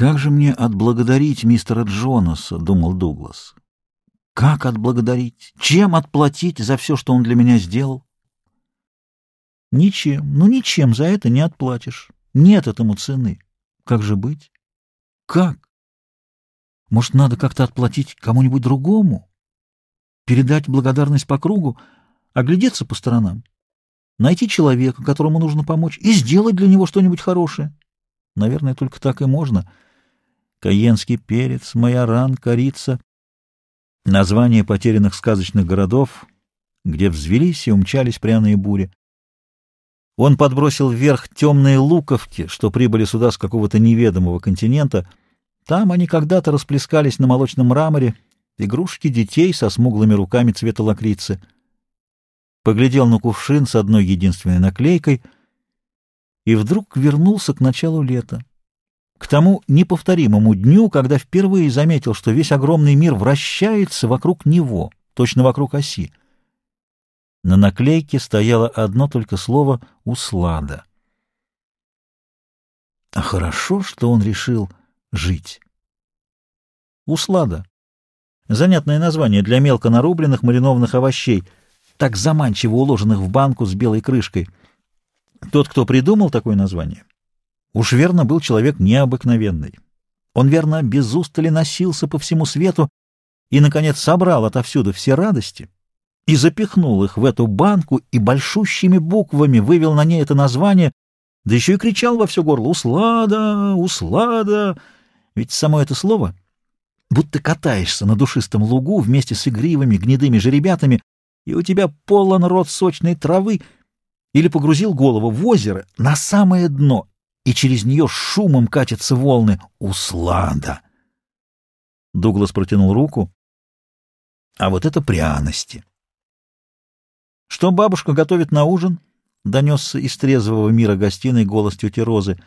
«Как же мне отблагодарить мистера Джонаса?» — думал Дуглас. «Как отблагодарить? Чем отплатить за все, что он для меня сделал?» «Ничем, ну ничем за это не отплатишь. Нет этому цены. Как же быть? Как? Может, надо как-то отплатить кому-нибудь другому? Передать благодарность по кругу, оглядеться по сторонам, найти человека, которому нужно помочь, и сделать для него что-нибудь хорошее?» Наверное, только так и можно. Каенский перец, майоран, корица. Названия потерянных сказочных городов, где взвелись и умчались пряные бури. Он подбросил вверх темные луковки, что прибыли сюда с какого-то неведомого континента. Там они когда-то расплескались на молочном мраморе, игрушки детей со смуглыми руками цвета лакрицы. Поглядел на кувшин с одной единственной наклейкой — и вдруг вернулся к началу лета, к тому неповторимому дню, когда впервые заметил, что весь огромный мир вращается вокруг него, точно вокруг оси. На наклейке стояло одно только слово «услада». А хорошо, что он решил жить. Услада. Занятное название для мелко нарубленных маринованных овощей, так заманчиво уложенных в банку с белой крышкой — тот, кто придумал такое название, уж верно был человек необыкновенный. Он, верно, без устали носился по всему свету и, наконец, собрал отовсюду все радости и запихнул их в эту банку и большущими буквами вывел на ней это название, да еще и кричал во все горло «Услада! Услада!» Ведь само это слово, будто катаешься на душистом лугу вместе с игривыми гнедыми жеребятами, и у тебя полон рот сочной травы — или погрузил голову в озеро на самое дно, и через нее шумом катятся волны. Услада! Дуглас протянул руку. А вот это пряности. Что бабушка готовит на ужин? Донесся из трезвого мира гостиной голос тети Розы.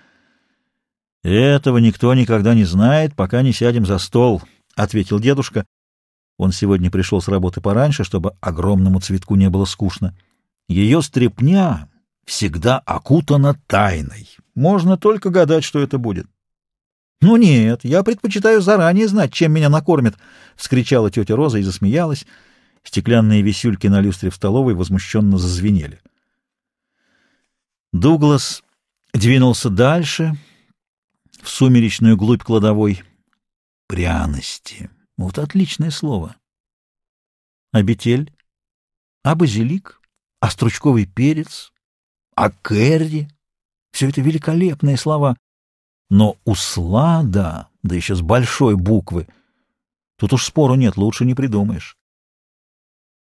Этого никто никогда не знает, пока не сядем за стол, ответил дедушка. Он сегодня пришел с работы пораньше, чтобы огромному цветку не было скучно. Ее стрепня всегда окутана тайной. Можно только гадать, что это будет. — Ну нет, я предпочитаю заранее знать, чем меня накормят, — вскричала тетя Роза и засмеялась. Стеклянные висюльки на люстре в столовой возмущенно зазвенели. Дуглас двинулся дальше, в сумеречную глубь кладовой. Пряности. Вот отличное слово. А бетель? А базилик? а стручковый перец, а кэрри. Все это великолепные слова. Но услада, да еще с большой буквы, тут уж спору нет, лучше не придумаешь.